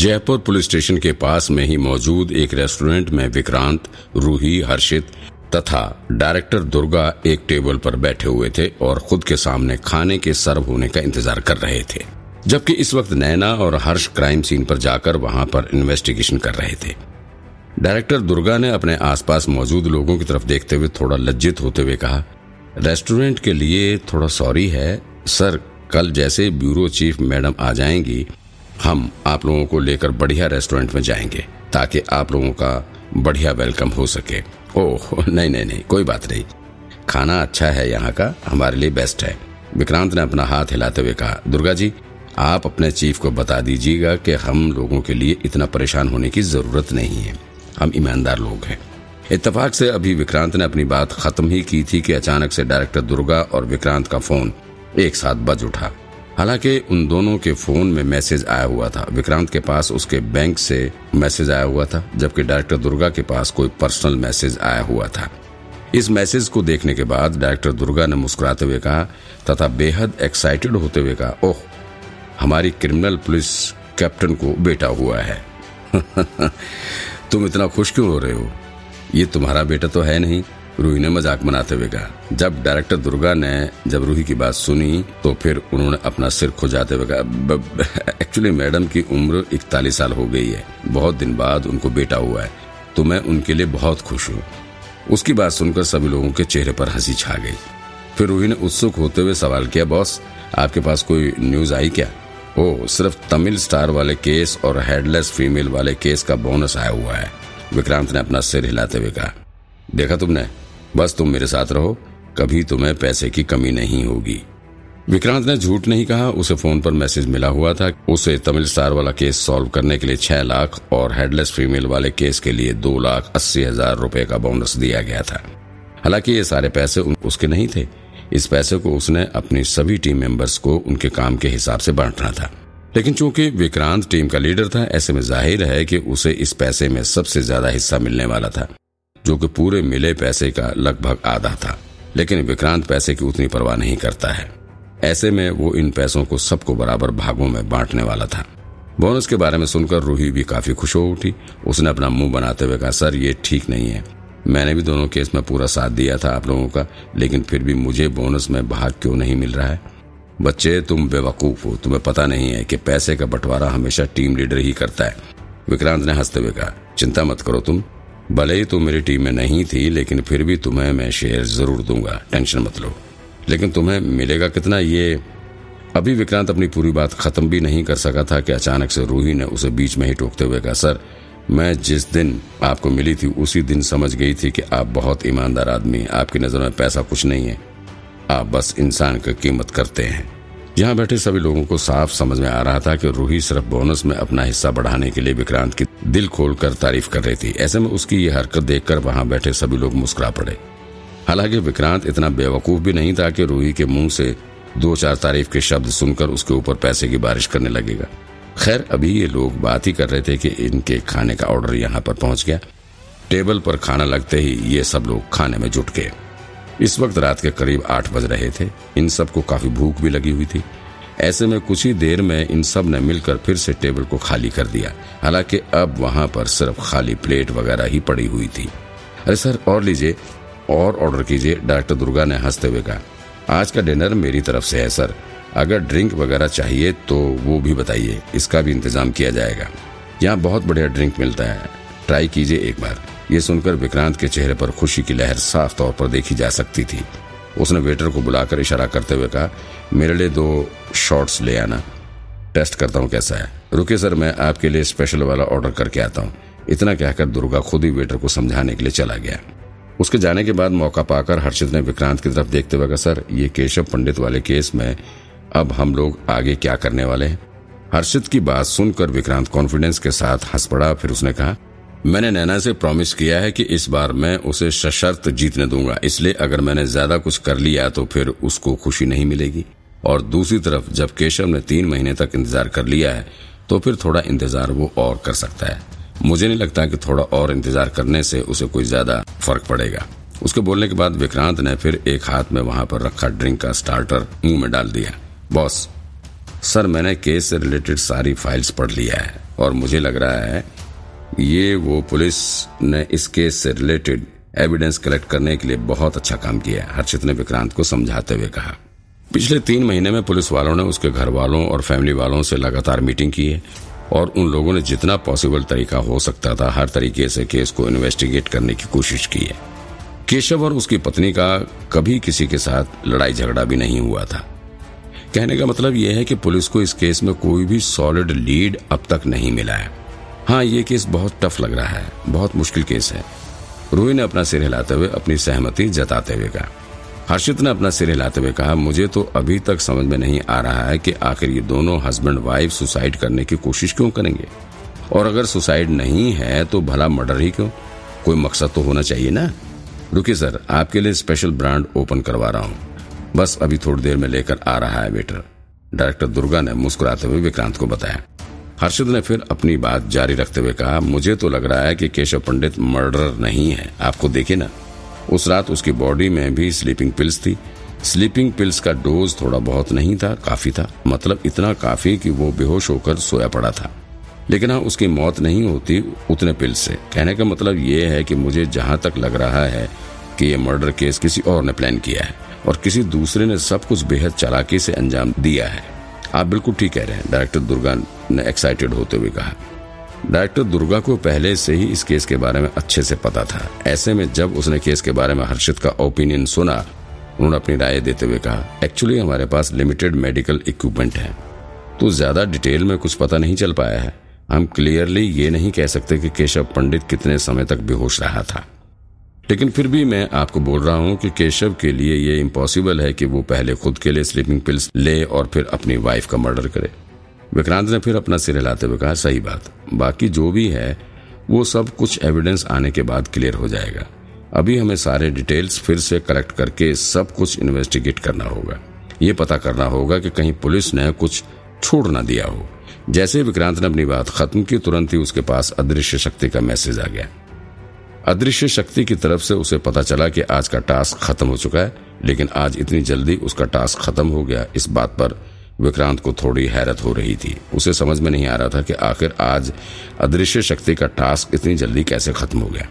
Jaipur police station के पास में ही मौजूद एक रेस्टोरेंट में विक्रांत, रूही, हर्षित तथा डायरेक्टर दुर्गा एक टेबल पर बैठे हुए थे और खुद के सामने खाने के सर्व होने का इंतज़ार कर रहे थे। जबकि इस वक्त नैना और हर्ष क्राइम सीन पर जाकर वहाँ पर इन्वेस्टिगेशन कर रहे थे। डायरेक्टर दुर्गा ने अपने आसपास मौजूद लोगों की तरफ़ देखते हुए थोड़ा लज्जित होते हुए कहा, रेस्टोरेंट के लिए थोड़ा सॉरी है। सर, कल जैसे ब्यूरो चीफ मैडम आ जाएँगी हम आप लोगों को लेकर बढ़िया रेस्टोरेंट में जाएँगे, ताकि आप लोगों का बढ़िया वेलकम हो सके। ओह, नहीं नहीं नहीं, कोई बात नहीं। खाना अच्छा है यहाँ का, हमारे लिए बेस्ट है। विक्रांत ने अपना हाथ हिलाते हुए कहा, दुर्गा जी, आप अपने चीफ को बता दीजिएगा कि हम लोगों के लिए इतना परेशान होने की ज़रूरत नहीं है। हम ईमानदार लोग हैं। इतफाक से अभी विक्रांत ने अपनी बात खत्म ही की थी कि अचानक से डायरेक्टर दुर्गा और विक्रांत का फ़ोन एक साथ बज उठा। हालाँकि उन दोनों के फ़ोन में मैसेज आया हुआ था। विक्रांत के पास उसके बैंक से मैसेज आया हुआ था, जबकि डायरेक्टर दुर्गा के पास कोई पर्सनल मैसेज आया हुआ था। इस मैसेज को देखने के बाद डायरेक्टर दुर्गा ने मुस्कुराते हुए कहा तथा बेहद एक्साइटेड होते हुए कहा, ओह, हमारी क्रिमिनल पुलिस कैप्टन को बेटा हुआ है। तुम इतना खुश क्यों हो रहे हो? ये तुम्हारा बेटा तो है नहीं। रूही ने मज़ाक बनाते हुए कहा। जब डायरेक्टर दुर्गा ने जब रूही की बात सुनी तो फिर उन्होंने अपना सिर खुजाते हुए कहा एक्चुअली मैडम की उम्र इकतालीस साल हो गई है। बहुत दिन बाद उनको बेटा हुआ है तो मैं उनके लिए बहुत खुश हूँ। उसकी बात सुनकर सभी लोगों के चेहरे पर हँसी छा गई। फिर रूही ने उत्सुक होते हुए सवाल किया, बॉस, आपके पास कोई न्यूज़ आई क्या? ओ, सिर्फ़ तमिल स्टार वाले केस और हेडलेस फीमेल वाले केस का बोनस आया हुआ है। विक्रांत ने अपना सिर हिलाते हुए कहा, देखा तुमने? बस तुम मेरे साथ रहो, कभी तुम्हें पैसे की कमी नहीं होगी। विक्रांत ने झूठ नहीं कहा, उसे फ़ोन पर मैसेज मिला हुआ था। उसे तमिल स्टार वाला केस सॉल्व करने के लिए छह लाख और हेडलेस फीमेल वाले केस के लिए दो लाख अस्सी हज़ार रूपए का बोनस दिया गया था। हालाँकि ये सारे पैसे उसके नहीं थे। इस पैसे को उसने अपनी सभी टीम मेंबर्स को उनके काम के हिसाब से बांटना था। लेकिन चूँकि विक्रांत टीम का लीडर था, ऐसे में ज़ाहिर है कि उसे इस पैसे में सबसे ज़्यादा हिस्सा मिलने वाला था। जो कि पूरे मिले पैसे का लगभग आधा था, लेकिन विक्रांत पैसे की उतनी परवाह नहीं करता है। ऐसे में वो इन पैसों को सबको बराबर भागों में बांटने वाला था। बोनस के बारे में सुनकर रूही भी काफ़ी खुश हो उठी। उसने अपना मुँह बनाते हुए कहा, सर, ये ठीक नहीं है। मैंने भी दोनों केस में पूरा साथ दिया था आप लोगों का, लेकिन फिर भी मुझे बोनस में भाग क्यों नहीं मिल रहा है? बच्चे, तुम बेवकूफ़ हो। तुम्हें पता नहीं है कि पैसे का बंटवारा हमेशा टीम लीडर ही करता है। विक्रांत ने हँसते हुए कहा, चिंता मत करो तुम। भले ही तुम मेरी टीम में नहीं थी, लेकिन फिर भी तुम्हें मैं शेयर ज़रूर दूँगा। टेंशन मत लो। लेकिन तुम्हें मिलेगा कितना ये? अभी विक्रांत अपनी पूरी बात खत्म भी नहीं कर सका था कि अचानक से रूही ने उसे बीच में ही टोकते हुए कहा, सर, मैं जिस दिन आपको मिली थी, उसी दिन समझ गई थी कि आप बहुत ईमानदार आदमी आपकी नज़र में पैसा कुछ नहीं है। आप बस इंसान की कीमत करते हैं। यहाँ बैठे सभी लोगों को साफ़ समझ में आ रहा था कि रूही सिर्फ़ बोनस में अपना हिस्सा बढ़ाने के लिए विक्रांत की दिल खोलकर तारीफ़ कर रही थी। ऐसे में उसकी ये हरकत देखकर वहाँ बैठे सभी लोग मुस्कुरा पड़े। हालाँकि विक्रांत इतना बेवकूफ़ भी नहीं था कि रूही के मुँह से दो चार तारीफ़ के शब्द सुनकर उसके ऊपर पैसे की बारिश करने लगेगा। खैर, अभी ये लोग बात ही कर रहे थे कि इनके खाने का ऑर्डर यहाँ पर पहुँच गया। टेबल पर खाना लगते ही ये सब लोग खाने में जुट गए। इस वक्त रात के करीब आठ बज रहे थे। इन सबको काफ़ी भूख भी लगी हुई थी। ऐसे में कुछ ही देर में इन सबने मिलकर फिर से टेबल को खाली कर दिया। हालाँकि अब वहाँ पर सिर्फ़ खाली प्लेट वगैरह ही पड़ी हुई थी। अरे सर, और लीजिए, और ऑर्डर कीजिए, डॉक्टर दुर्गा ने हँसते हुए कहा। आज का डिनर मेरी तरफ़ से है, सर। अगर ड्रिंक वगैरह चाहिए तो वो भी बताइए, इसका भी इंतज़ाम किया जाएगा। यहाँ बहुत बढ़िया ड्रिंक मिलता है। ट्राई कीजिए एक बार। ये सुनकर विक्रांत के चेहरे पर खुशी की लहर साफ़ तौर पर देखी जा सकती थी। उसने वेटर को बुलाकर इशारा करते हुए कहा, मेरे लिए दो शॉट्स ले आना। टेस्ट करता हूँ कैसा है। रुके सर, मैं आपके लिए स्पेशल वाला ऑर्डर करके आता हूँ। इतना कहकर दुर्गा खुद ही वेटर को समझाने के लिए चला गया। उसके जाने के बाद मौका पाकर हर्षित ने विक्रांत की तरफ़ देखते हुए कहा, सर, ये केशव पंडित वाले केस में अब हम लोग आगे क्या करने वाले हैं? हर्षित की बात सुनकर विक्रांत कॉन्फिडेंस के साथ हंस पड़ा, फिर उसने कहा मैंने नैना से प्रॉमिस किया है कि इस बार मैं उसे सशर्त जीतने दूँगा। इसलिए अगर मैंने ज़्यादा कुछ कर लिया तो फिर उसको खुशी नहीं मिलेगी। और दूसरी तरफ़, जब केशव ने तीन महीने तक इंतज़ार कर लिया है तो फिर थोड़ा इंतज़ार वो और कर सकता है। मुझे नहीं लगता कि थोड़ा और इंतज़ार करने से उसे कोई ज़्यादा फ़र्क पड़ेगा। उसके बोलने के बाद विक्रांत ने फिर एक हाथ में वहाँ पर रखा ड्रिंक का स्टार्टर मुँह में डाल दिया। बॉस, सर मैंने केस से रिलेटेड सारी फाइल्स पढ़ लिया है, और मुझे लग रहा है ये वो पुलिस ने इस केस से रिलेटेड एविडेंस कलेक्ट करने के लिए बहुत अच्छा काम किया हर्षित ने विक्रांत को समझाते हुए कहा। पिछले तीन महीने में पुलिस वालों ने उसके घर वालों और फैमिली वालों से लगातार मीटिंग की है और उन लोगों ने जितना पॉसिबल तरीका हो सकता था, हर तरीके से केस को इन्वेस्टिगेट करने की कोशिश की है। केशव और उसकी पत्नी का कभी किसी के साथ लड़ाई झगड़ा भी नहीं हुआ था। कहने का मतलब यह है कि पुलिस को इस केस में कोई भी सॉलिड लीड अब तक नहीं मिला है। हाँ ये केस बहुत टफ लग रहा है। बहुत मुश्किल केस है। रूही ने अपना सिर हिलाते हुए अपनी सहमति जताते हुए कहा। हर्षित ने अपना सिर हिलाते हुए कहा, मुझे तो अभी तक समझ में नहीं आ रहा है कि आखिर ये दोनों हस्बैंड वाइफ सुसाइड करने की कोशिश क्यों करेंगे? और अगर सुसाइड नहीं है तो भला मर्डर ही क्यों? कोई मकसद तो होना चाहिए ना? रुकिए सर, आपके लिए स्पेशल ब्रांड ओपन करवा रहा हूँ। बस अभी थोड़ी देर में लेकर आ रहा है वेटर डायरेक्टर दुर्गा ने मुस्कुराते हुए विक्रांत को बताया। हर्षद ने फिर अपनी बात जारी रखते हुए कहा, मुझे तो लग रहा है कि केशव पंडित मर्डर नहीं है। आपको देखे ना, उस रात उसकी बॉडी में भी स्लीपिंग पिल्स थी। स्लीपिंग पिल्स का डोज थोड़ा बहुत नहीं था, काफ़ी था। मतलब इतना काफ़ी कि वो बेहोश होकर सोया पड़ा था। लेकिन हाँ उसकी मौत नहीं होती उतने पिल से। कहने का मतलब ये है कि मुझे जहाँ तक लग रहा है कि ये मर्डर केस किसी और ने प्लान किया है और किसी दूसरे ने सब कुछ बेहद चालाकी से अंजाम दिया है। आप बिल्कुल ठीक कह रहे हैं, डायरेक्टर दुर्गा ने एक्साइटेड होते हुए कहा। डायरेक्टर दुर्गा को पहले से ही इस केस के बारे में अच्छे से पता था। ऐसे में जब उसने केस के बारे में हर्षित का ओपिनियन सुना, उन्होंने अपनी राय देते हुए कहा एक्चुअली हमारे पास लिमिटेड मेडिकल इक्विपमेंट है। तो ज़्यादा डिटेल में कुछ पता नहीं चल पाया है। हम क्लियरली ये नहीं कह सकते कि केशव पंडित कितने समय तक बेहोश रहा था। लेकिन फिर भी मैं आपको बोल रहा हूँ कि केशव के लिए ये इम्पॉसिबल है कि वो पहले खुद के लिए स्लीपिंग पिल्स ले और फिर अपनी वाइफ का मर्डर करे। विक्रांत ने फिर अपना सिर हिलाते हुए कहा, सही बात। बाकी जो भी है, वो सब कुछ एविडेंस आने के बाद क्लियर हो जाएगा। अभी हमें सारे डिटेल्स फिर से कलेक्ट करके सब कुछ इन्वेस्टिगेट करना होगा। ये पता करना होगा कि कहीं पुलिस ने कुछ छोड़ ना दिया हो। जैसे विक्रांत ने अपनी बात खत्म की, तुरंत ही उसके पास अदृश्य शक्ति का मैसेज आ गया। अदृश्य शक्ति की तरफ़ से उसे पता चला कि आज का टास्क खत्म हो चुका है, लेकिन आज इतनी जल्दी उसका टास्क खत्म हो गया, इस बात पर विक्रांत को थोड़ी हैरत हो रही थी। उसे समझ में नहीं आ रहा था कि आखिर आज अदृश्य शक्ति का टास्क इतनी जल्दी कैसे खत्म हो गया।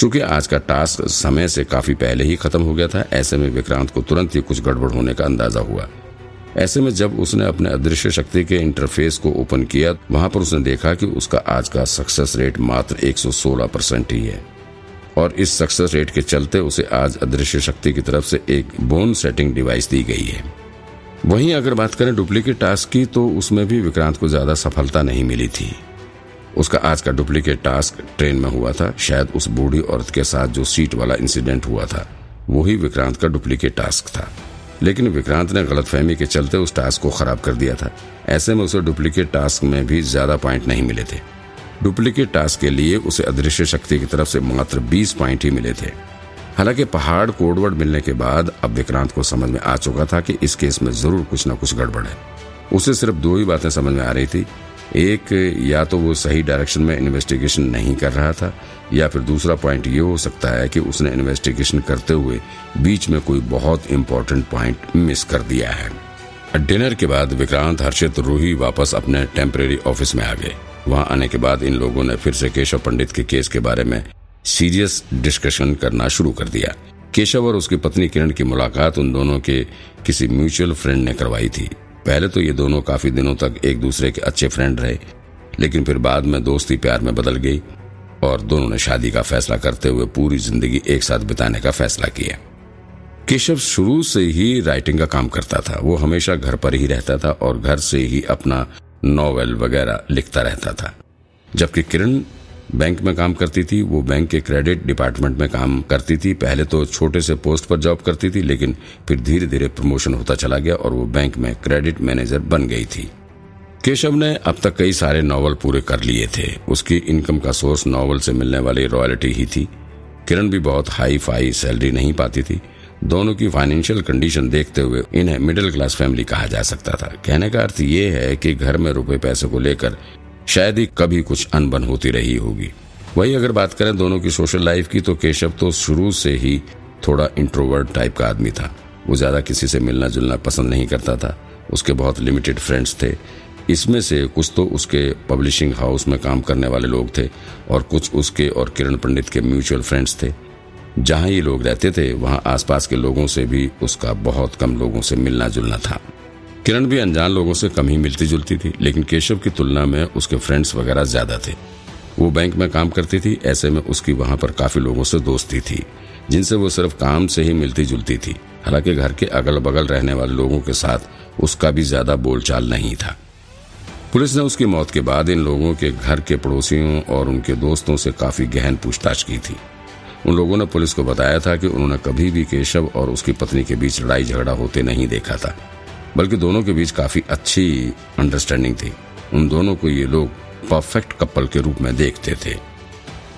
चूँकि आज का टास्क समय से काफ़ी पहले ही खत्म हो गया था, ऐसे में विक्रांत को तुरंत ही कुछ गड़बड़ होने का अंदाज़ा हुआ। ऐसे में जब उसने अपने अदृश्य शक्ति के इंटरफेस को ओपन किया, वहाँ पर उसने देखा कि उसका आज का सक्सेस रेट मात्र 116 परसेंट ही है। और इस सक्सेस रेट के चलते उसे आज अदृश्य शक्ति की तरफ़ से एक बोन सेटिंग डिवाइस दी गई है। वहीं अगर बात करें डुप्लीकेट टास्क की तो उसमें भी विक्रांत को ज़्यादा सफलता नहीं मिली थी। उसका आज का डुप्लीकेट टास्क ट्रेन में हुआ था। शायद उस बूढ़ी औरत के साथ जो सीट वाला इंसिडेंट हुआ था वही विक्रांत का डुप्लीकेट टास्क था। लेकिन विक्रांत ने गलतफहमी के चलते उस टास्क को खराब कर दिया था। ऐसे में उसे डुप्लीकेट टास्क में भी ज़्यादा पॉइंट नहीं मिले थे। डुप्लीकेट टास्क के लिए उसे अदृश्य शक्ति की तरफ़ से मात्र 20 पॉइंट ही मिले थे। हालाँकि पहाड़ कोडवर्ड मिलने के बाद अब विक्रांत को समझ में आ चुका था कि इस केस में ज़रूर कुछ न कुछ गड़बड़ है। उसे सिर्फ़ दो ही बातें समझ में आ रही थी। एक, या तो वो सही डायरेक्शन में इन्वेस्टिगेशन नहीं कर रहा था, या फिर दूसरा पॉइंट ये हो सकता है कि उसने इन्वेस्टिगेशन करते हुए बीच में कोई बहुत इम्पोर्टेंट पॉइंट मिस कर दिया है। डिनर के बाद विक्रांत हर्षित रूही वापस अपने टेम्परेरी ऑफ़िस में आ गए। वहाँ आने के बाद इन लोगों ने फिर से केशव पंडित के केस के बारे में सीरियस डिस्कशन करना शुरू कर दिया। केशव और उसकी पत्नी किरण की मुलाकात उन दोनों के किसी म्यूचुअल फ्रेंड ने करवाई थी। पहले तो ये दोनों काफ़ी दिनों तक एक दूसरे के अच्छे फ्रेंड रहे, लेकिन फिर बाद में दोस्ती प्यार में बदल गई और दोनों ने शादी का फैसला करते हुए पूरी ज़िंदगी एक साथ बिताने का फैसला किया। केशव शुरू से ही राइटिंग का काम करता था। वो हमेशा घर पर ही रहता था और घर से ही अपना नॉवेल वगैरह लिखता रहता था। जबकि किरण बैंक में काम करती थी, वो बैंक के क्रेडिट डिपार्टमेंट में काम करती थी। पहले तो छोटे से पोस्ट पर जॉब करती थी, लेकिन फिर धीरे धीरे प्रमोशन होता चला गया और वो बैंक में क्रेडिट मैनेजर बन गई थी। केशव ने अब तक कई सारे नॉवल पूरे कर लिए थे। उसकी इनकम का सोर्स नॉवल से मिलने वाली रॉयल्टी ही थी। किरण भी बहुत हाई फाई सैलरी नहीं पाती थी। दोनों की फाइनेंशियल कंडीशन देखते हुए इन्हें मिडिल क्लास फैमिली कहा जा सकता था। कहने का अर्थ ये है कि घर में रुपए पैसे को लेकर शायद ही कभी कुछ अनबन होती रही होगी। वही अगर बात करें दोनों की सोशल लाइफ की तो केशव तो शुरू से ही थोड़ा इंट्रोवर्ट टाइप का आदमी था। वो ज़्यादा किसी से मिलना जुलना पसंद नहीं करता था। उसके बहुत लिमिटेड फ्रेंड्स थे। इसमें से कुछ तो उसके पब्लिशिंग हाउस में काम करने वाले लोग थे, और कुछ उसके और किरण पंडित के म्यूचुअल फ्रेंड्स थे। जहाँ ये लोग रहते थे, वहाँ आसपास के लोगों से भी उसका बहुत कम लोगों से मिलना जुलना था। किरण भी अनजान लोगों से कम ही मिलती जुलती थी, लेकिन केशव की तुलना में उसके फ्रेंड्स वगैरह ज़्यादा थे। वो बैंक में काम करती थी, ऐसे में उसकी वहाँ पर काफ़ी लोगों से दोस्ती थी, जिनसे वो सिर्फ़ काम से ही मिलती जुलती थी। हालाँकि घर के अगल बगल रहने वाले लोगों के साथ उसका भी ज़्यादा बोलचाल नहीं था। पुलिस ने उसकी मौत के बाद इन लोगों के घर के पड़ोसियों और उनके दोस्तों से काफ़ी गहन पूछताछ की थी। उन लोगों ने पुलिस को बताया था कि उन्होंने कभी भी केशव और उसकी पत्नी के बीच लड़ाई झगड़ा होते नहीं देखा था। बल्कि दोनों के बीच काफ़ी अच्छी अंडरस्टैंडिंग थी। उन दोनों को ये लोग परफेक्ट कपल के रूप में देखते थे।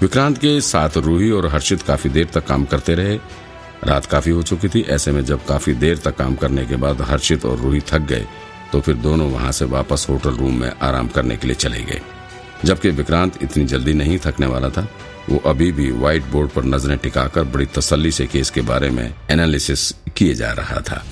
विक्रांत के साथ रूही और हर्षित काफ़ी देर तक काम करते रहे। रात काफ़ी हो चुकी थी, ऐसे में जब काफ़ी देर तक काम करने के बाद हर्षित और रूही थक गए तो फिर दोनों वहाँ से वापस होटल रूम में आराम करने के लिए चले गए। जबकि विक्रांत इतनी जल्दी नहीं थकने वाला था, वो अभी भी व्हाइट बोर्ड पर नज़रें टिकाकर बड़ी तसल्ली से केस के बारे में एनालिसिस किए जा रहा था।